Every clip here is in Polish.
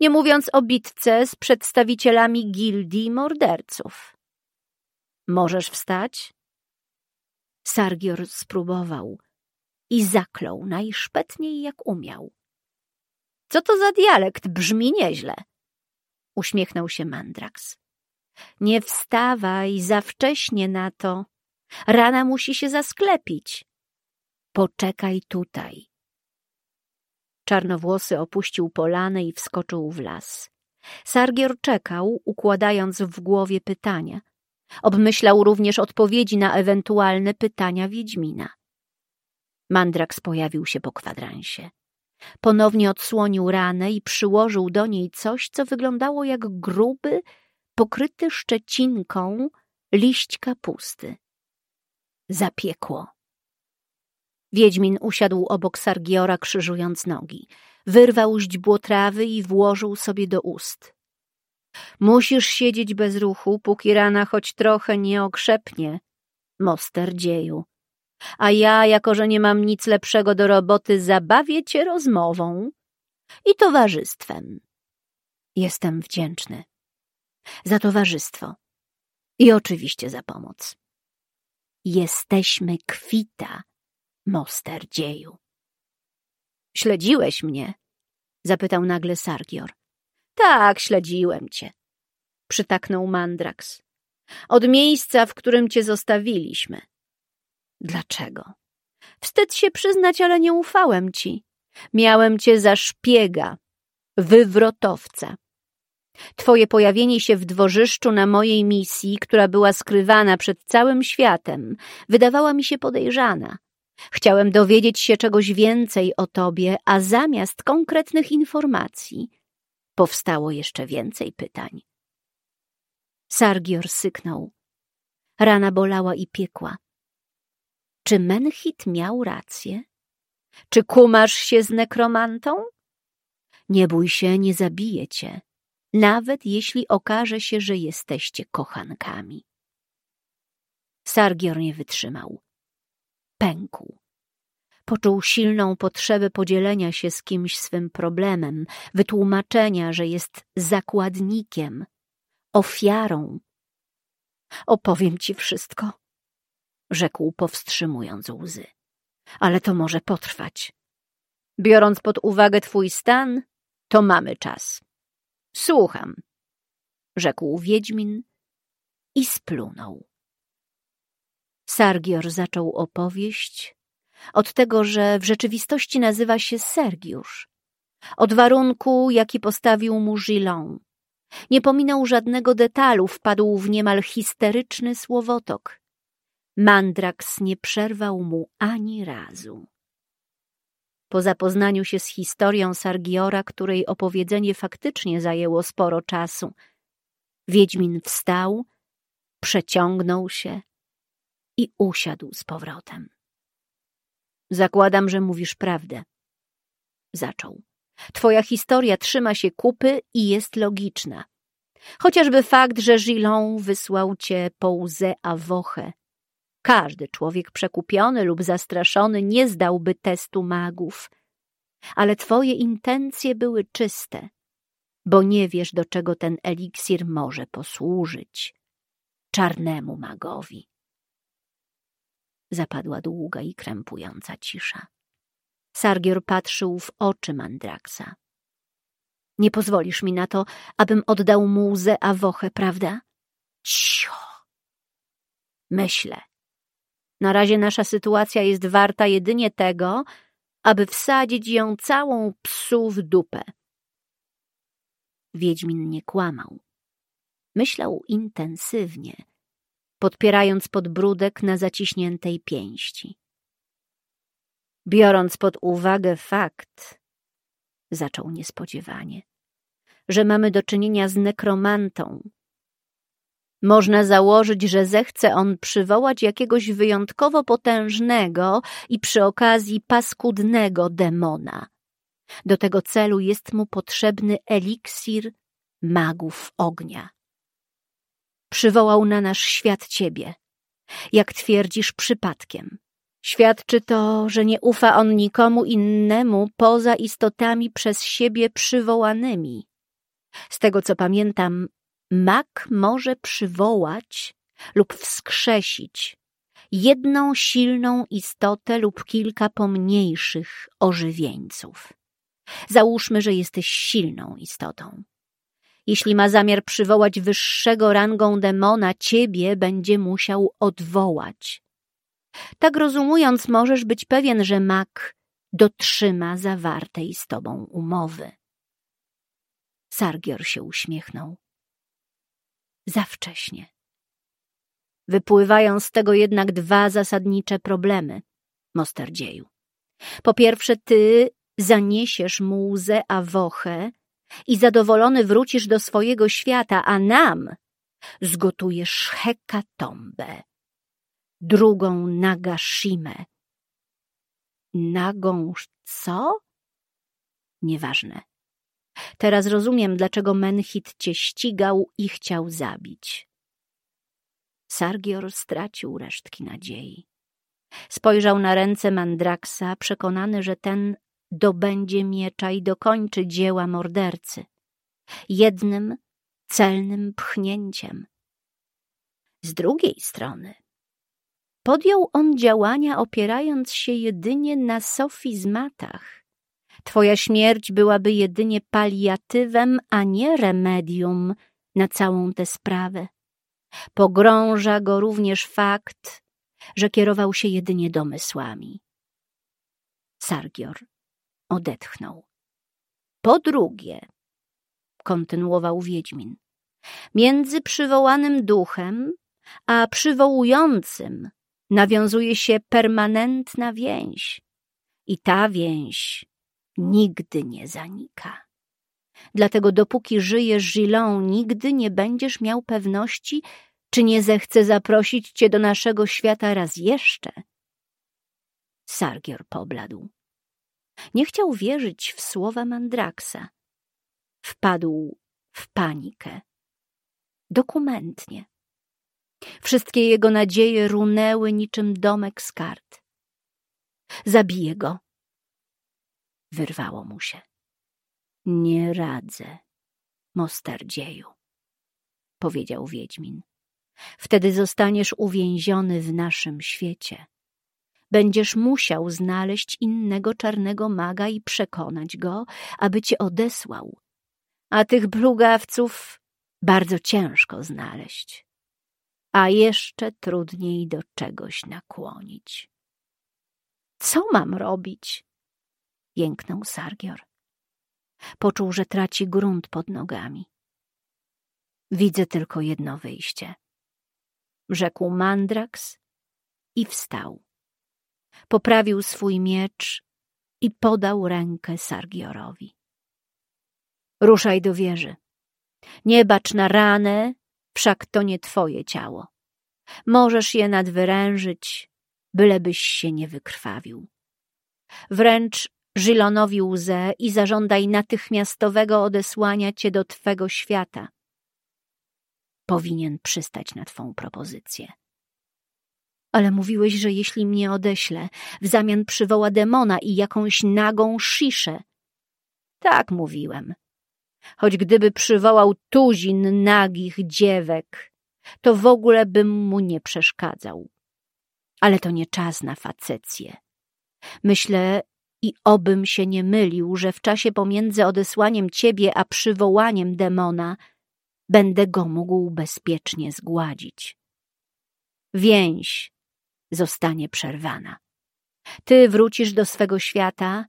Nie mówiąc o bitce z przedstawicielami gildii morderców. Możesz wstać? Sargior spróbował i zaklął najszpetniej jak umiał. Co to za dialekt? Brzmi nieźle. Uśmiechnął się Mandrax. Nie wstawaj za wcześnie na to. Rana musi się zasklepić. Poczekaj tutaj. Czarnowłosy opuścił polanę i wskoczył w las. Sargior czekał, układając w głowie pytania. Obmyślał również odpowiedzi na ewentualne pytania Wiedźmina. Mandrax pojawił się po kwadransie. Ponownie odsłonił ranę i przyłożył do niej coś, co wyglądało jak gruby, pokryty szczecinką liść kapusty. Zapiekło. Wiedźmin usiadł obok Sargiora, krzyżując nogi. Wyrwał źdźbło trawy i włożył sobie do ust. Musisz siedzieć bez ruchu, póki rana choć trochę nie okrzepnie, moster dzieju. A ja, jako że nie mam nic lepszego do roboty, zabawię cię rozmową i towarzystwem. Jestem wdzięczny. Za towarzystwo. I oczywiście za pomoc. Jesteśmy kwita, moster dzieju. Śledziłeś mnie? Zapytał nagle Sargior. Tak, śledziłem cię. Przytaknął Mandrax. Od miejsca, w którym cię zostawiliśmy. Dlaczego? Wstyd się przyznać, ale nie ufałem ci. Miałem cię za szpiega, wywrotowca. Twoje pojawienie się w dworzyszczu na mojej misji, która była skrywana przed całym światem, wydawała mi się podejrzana. Chciałem dowiedzieć się czegoś więcej o tobie, a zamiast konkretnych informacji powstało jeszcze więcej pytań. Sargior syknął. Rana bolała i piekła. Czy Menhit miał rację? Czy kumasz się z nekromantą? Nie bój się, nie zabiję cię, nawet jeśli okaże się, że jesteście kochankami. Sargior nie wytrzymał. Pękł. Poczuł silną potrzebę podzielenia się z kimś swym problemem, wytłumaczenia, że jest zakładnikiem, ofiarą. Opowiem ci wszystko, rzekł powstrzymując łzy. Ale to może potrwać. Biorąc pod uwagę twój stan, to mamy czas. Słucham, rzekł Wiedźmin i splunął. Sargior zaczął opowieść od tego, że w rzeczywistości nazywa się Sergiusz, od warunku, jaki postawił mu Gillon. Nie pominął żadnego detalu, wpadł w niemal histeryczny słowotok. Mandrax nie przerwał mu ani razu. Po zapoznaniu się z historią Sargiora, której opowiedzenie faktycznie zajęło sporo czasu, Wiedźmin wstał, przeciągnął się i usiadł z powrotem. Zakładam, że mówisz prawdę. Zaczął. Twoja historia trzyma się kupy i jest logiczna. Chociażby fakt, że Gillon wysłał cię po łzę Awochę. Każdy człowiek przekupiony lub zastraszony nie zdałby testu magów. Ale twoje intencje były czyste, bo nie wiesz, do czego ten eliksir może posłużyć. Czarnemu magowi. Zapadła długa i krępująca cisza. Sargior patrzył w oczy Mandraksa. Nie pozwolisz mi na to, abym oddał mu łzę Awochę, prawda? Cicho. Myślę. Na razie nasza sytuacja jest warta jedynie tego, aby wsadzić ją całą psu w dupę. Wiedźmin nie kłamał. Myślał intensywnie, podpierając podbródek na zaciśniętej pięści. Biorąc pod uwagę fakt, zaczął niespodziewanie, że mamy do czynienia z nekromantą, można założyć, że zechce on przywołać jakiegoś wyjątkowo potężnego i przy okazji paskudnego demona. Do tego celu jest mu potrzebny eliksir magów ognia przywołał na nasz świat ciebie. Jak twierdzisz, przypadkiem. Świadczy to, że nie ufa on nikomu innemu poza istotami przez siebie przywołanymi. Z tego co pamiętam, mak może przywołać lub wskrzesić jedną silną istotę lub kilka pomniejszych ożywieńców. Załóżmy, że jesteś silną istotą. Jeśli ma zamiar przywołać wyższego rangą demona, ciebie będzie musiał odwołać. Tak rozumując, możesz być pewien, że mak dotrzyma zawartej z tobą umowy. Sargior się uśmiechnął. Za wcześnie. Wypływają z tego jednak dwa zasadnicze problemy, Mosterdzieju. Po pierwsze, ty zaniesiesz mu łzę Awochę i zadowolony wrócisz do swojego świata, a nam zgotujesz hekatombę, drugą Nagashimę. Nagą co? Nieważne. Teraz rozumiem, dlaczego Menhit cię ścigał i chciał zabić. Sargior stracił resztki nadziei. Spojrzał na ręce Mandraksa, przekonany, że ten dobędzie miecza i dokończy dzieła mordercy. Jednym celnym pchnięciem. Z drugiej strony podjął on działania opierając się jedynie na sofizmatach. Twoja śmierć byłaby jedynie paliatywem, a nie remedium na całą tę sprawę. Pogrąża go również fakt, że kierował się jedynie domysłami. Sargior odetchnął. Po drugie, kontynuował Wiedźmin, między przywołanym duchem a przywołującym nawiązuje się permanentna więź i ta więź nigdy nie zanika. Dlatego dopóki żyjesz Gilon, nigdy nie będziesz miał pewności, czy nie zechce zaprosić cię do naszego świata raz jeszcze. Sargior pobladł. Nie chciał wierzyć w słowa Mandraksa. Wpadł w panikę. Dokumentnie. Wszystkie jego nadzieje runęły niczym domek z kart. Zabiję go. Wyrwało mu się. Nie radzę, Mosterdzieju, powiedział Wiedźmin. Wtedy zostaniesz uwięziony w naszym świecie. Będziesz musiał znaleźć innego czarnego maga i przekonać go, aby cię odesłał. A tych blugawców bardzo ciężko znaleźć. A jeszcze trudniej do czegoś nakłonić. Co mam robić? Jęknął Sargior. Poczuł, że traci grunt pod nogami. Widzę tylko jedno wyjście. Rzekł Mandrax i wstał. Poprawił swój miecz i podał rękę Sargiorowi. Ruszaj do wieży. Nie bacz na ranę, wszak to nie twoje ciało. Możesz je nadwyrężyć, bylebyś się nie wykrwawił. Wręcz Żylonowi łzę i zażądaj natychmiastowego odesłania cię do twego świata. Powinien przystać na twą propozycję. Ale mówiłeś, że jeśli mnie odeślę, w zamian przywoła demona i jakąś nagą sziszę. Tak mówiłem. Choć gdyby przywołał tuzin nagich dziewek, to w ogóle bym mu nie przeszkadzał. Ale to nie czas na facecję. Myślę, i obym się nie mylił, że w czasie pomiędzy odesłaniem ciebie a przywołaniem demona będę go mógł bezpiecznie zgładzić. Więź zostanie przerwana. Ty wrócisz do swego świata,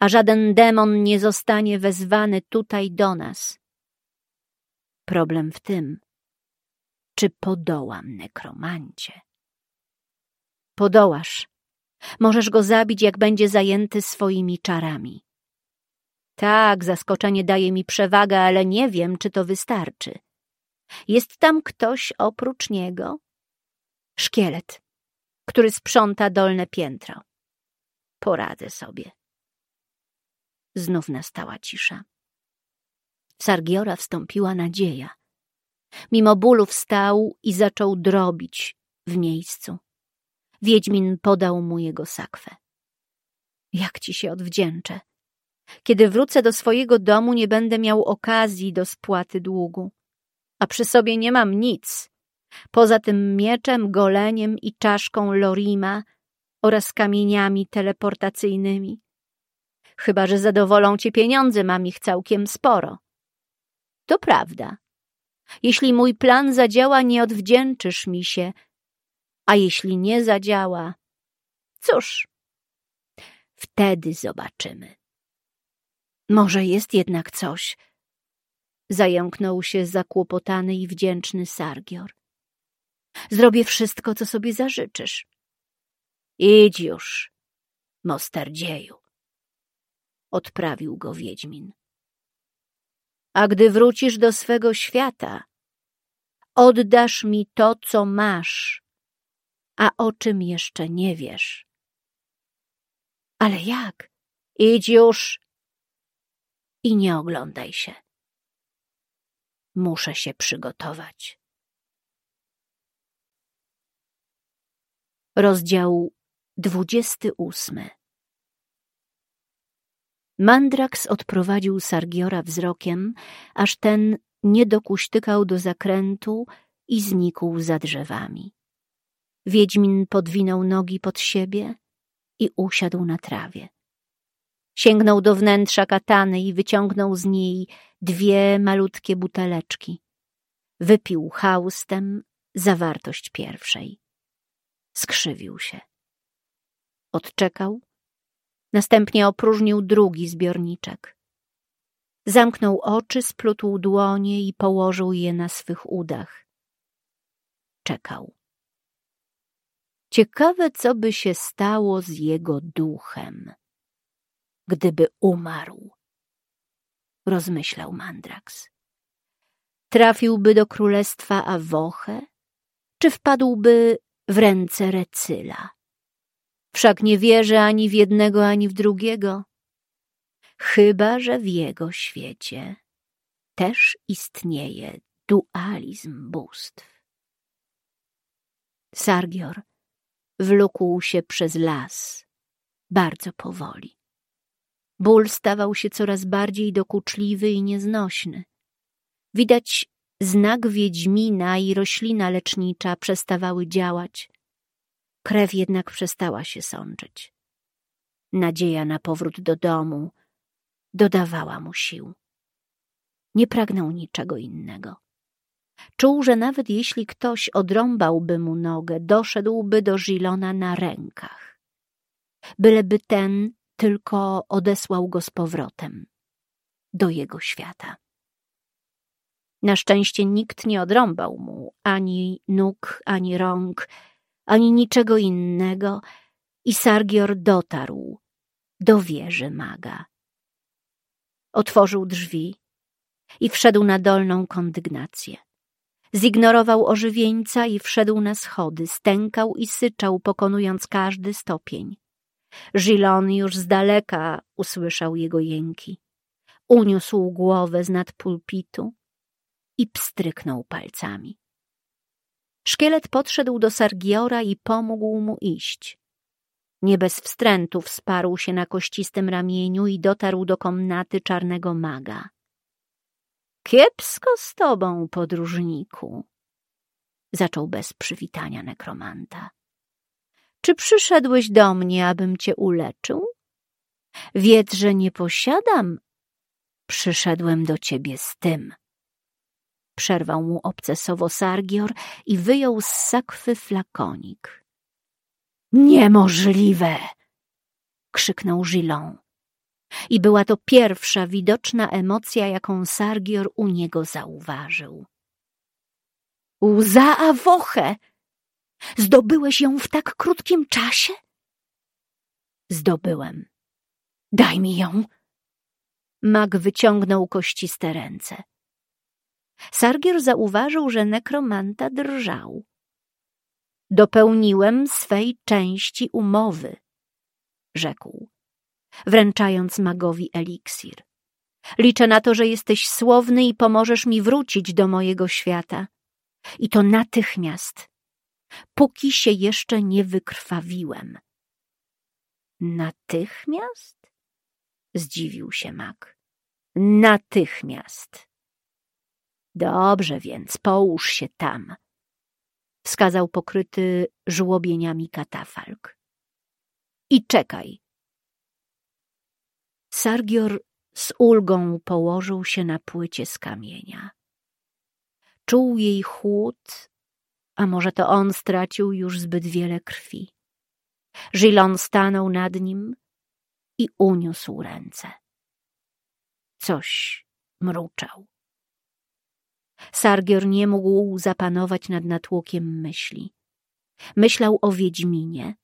a żaden demon nie zostanie wezwany tutaj do nas. Problem w tym, czy podołam nekromancie. Podołasz, Możesz go zabić, jak będzie zajęty swoimi czarami. Tak, zaskoczenie daje mi przewagę, ale nie wiem, czy to wystarczy. Jest tam ktoś oprócz niego? Szkielet, który sprząta dolne piętro. Poradzę sobie. Znów nastała cisza. Sargiora wstąpiła nadzieja. Mimo bólu wstał i zaczął drobić w miejscu. Wiedźmin podał mu jego sakwę. Jak ci się odwdzięczę? Kiedy wrócę do swojego domu, nie będę miał okazji do spłaty długu. A przy sobie nie mam nic, poza tym mieczem, goleniem i czaszką Lorima oraz kamieniami teleportacyjnymi. Chyba, że zadowolą cię pieniądze, mam ich całkiem sporo. To prawda. Jeśli mój plan zadziała, nie odwdzięczysz mi się, a jeśli nie zadziała, cóż, wtedy zobaczymy. Może jest jednak coś. Zająknął się zakłopotany i wdzięczny Sargior. Zrobię wszystko, co sobie zażyczysz. Idź już, mosterdzieju. Odprawił go Wiedźmin. A gdy wrócisz do swego świata, oddasz mi to, co masz, a o czym jeszcze nie wiesz. Ale jak? Idź już i nie oglądaj się. Muszę się przygotować. Rozdział dwudziesty ósmy Mandrax odprowadził Sargiora wzrokiem, aż ten nie dokuśtykał do zakrętu i znikł za drzewami. Wiedźmin podwinął nogi pod siebie i usiadł na trawie. Sięgnął do wnętrza katany i wyciągnął z niej dwie malutkie buteleczki. Wypił haustem zawartość pierwszej. Skrzywił się. Odczekał, następnie opróżnił drugi zbiorniczek. Zamknął oczy, splótł dłonie i położył je na swych udach. Czekał. Ciekawe, co by się stało z jego duchem gdyby umarł. Rozmyślał Mandrax. Trafiłby do królestwa Awoche, czy wpadłby w ręce Recyla? Wszak nie wierzę ani w jednego, ani w drugiego. Chyba, że w jego świecie też istnieje dualizm bóstw. Sargior wlókł się przez las, bardzo powoli. Ból stawał się coraz bardziej dokuczliwy i nieznośny. Widać znak Wiedźmina i roślina lecznicza przestawały działać. Krew jednak przestała się sączyć. Nadzieja na powrót do domu dodawała mu sił. Nie pragnął niczego innego. Czuł, że nawet jeśli ktoś odrąbałby mu nogę, doszedłby do Żilona na rękach. Byleby ten tylko odesłał go z powrotem do jego świata. Na szczęście nikt nie odrąbał mu ani nóg, ani rąk, ani niczego innego i Sargior dotarł do wieży maga. Otworzył drzwi i wszedł na dolną kondygnację. Zignorował ożywieńca i wszedł na schody, stękał i syczał, pokonując każdy stopień. Gilon już z daleka usłyszał jego jęki. Uniósł głowę z nad pulpitu i pstryknął palcami. Szkielet podszedł do Sargiora i pomógł mu iść. Nie bez wstrętu wsparł się na kościstym ramieniu i dotarł do komnaty czarnego maga. Kiepsko z tobą, podróżniku, zaczął bez przywitania nekromanta. Czy przyszedłeś do mnie, abym cię uleczył? Wiedz, że nie posiadam. Przyszedłem do ciebie z tym. Przerwał mu obcesowo Sargior i wyjął z sakwy flakonik. Niemożliwe! krzyknął Gilon. I była to pierwsza widoczna emocja, jaką Sargior u niego zauważył. Łza awoche! Zdobyłeś ją w tak krótkim czasie? Zdobyłem. Daj mi ją. Mag wyciągnął kościste ręce. Sargier zauważył, że nekromanta drżał. Dopełniłem swej części umowy, rzekł, wręczając magowi eliksir. Liczę na to, że jesteś słowny i pomożesz mi wrócić do mojego świata. I to natychmiast póki się jeszcze nie wykrwawiłem. Natychmiast? Zdziwił się mak. Natychmiast. Dobrze więc, połóż się tam. Wskazał pokryty żłobieniami katafalk. I czekaj. Sargior z ulgą położył się na płycie z kamienia. Czuł jej chłód, a może to on stracił już zbyt wiele krwi. Żilon stanął nad nim i uniósł ręce. Coś mruczał. Sargior nie mógł zapanować nad natłokiem myśli. Myślał o Wiedźminie.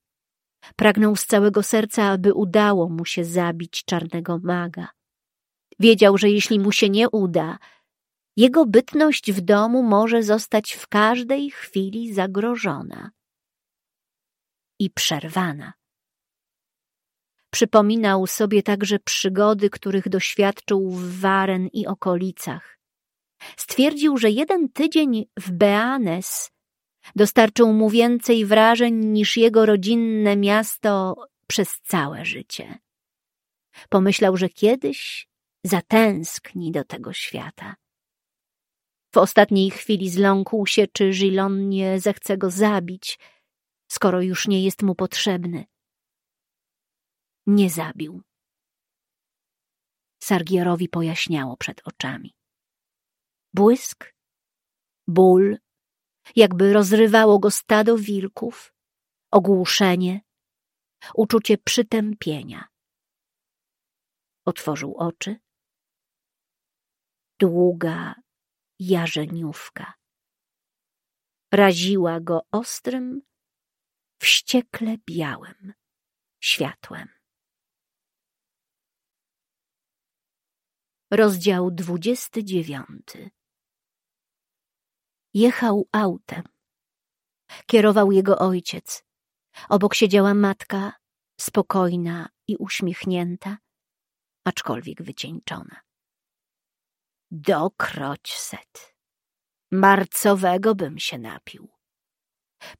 Pragnął z całego serca, aby udało mu się zabić czarnego maga. Wiedział, że jeśli mu się nie uda, jego bytność w domu może zostać w każdej chwili zagrożona i przerwana. Przypominał sobie także przygody, których doświadczył w Waren i okolicach. Stwierdził, że jeden tydzień w Beanes dostarczył mu więcej wrażeń niż jego rodzinne miasto przez całe życie. Pomyślał, że kiedyś zatęskni do tego świata. W ostatniej chwili zląkł się, czy Gilon nie zechce go zabić, skoro już nie jest mu potrzebny. Nie zabił. Sargierowi pojaśniało przed oczami. Błysk, ból, jakby rozrywało go stado wilków, ogłuszenie, uczucie przytępienia. Otworzył oczy. Długa jarzeniówka. Raziła go ostrym, wściekle białym światłem. Rozdział dwudziesty dziewiąty Jechał autem. Kierował jego ojciec. Obok siedziała matka, spokojna i uśmiechnięta, aczkolwiek wycieńczona. Dokroć set. Marcowego bym się napił.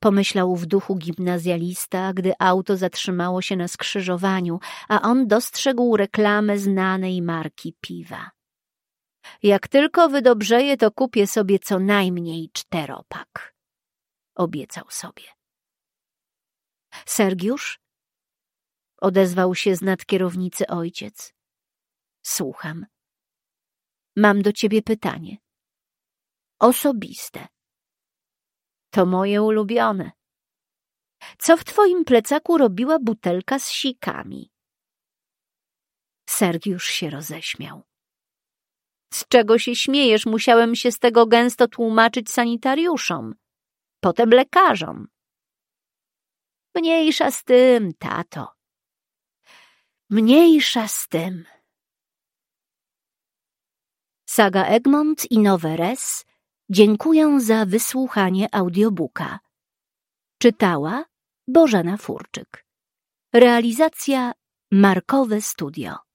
Pomyślał w duchu gimnazjalista, gdy auto zatrzymało się na skrzyżowaniu, a on dostrzegł reklamę znanej marki piwa. Jak tylko wydobrzeję, to kupię sobie co najmniej czteropak. Obiecał sobie. Sergiusz? Odezwał się z nad kierownicy ojciec. Słucham. Mam do ciebie pytanie. Osobiste. To moje ulubione. Co w twoim plecaku robiła butelka z sikami? Sergiusz się roześmiał. Z czego się śmiejesz? Musiałem się z tego gęsto tłumaczyć sanitariuszom, potem lekarzom. Mniejsza z tym, tato. Mniejsza z tym. Saga Egmont i Nowe Res dziękuję za wysłuchanie audiobooka. Czytała Bożena Furczyk. Realizacja Markowe Studio.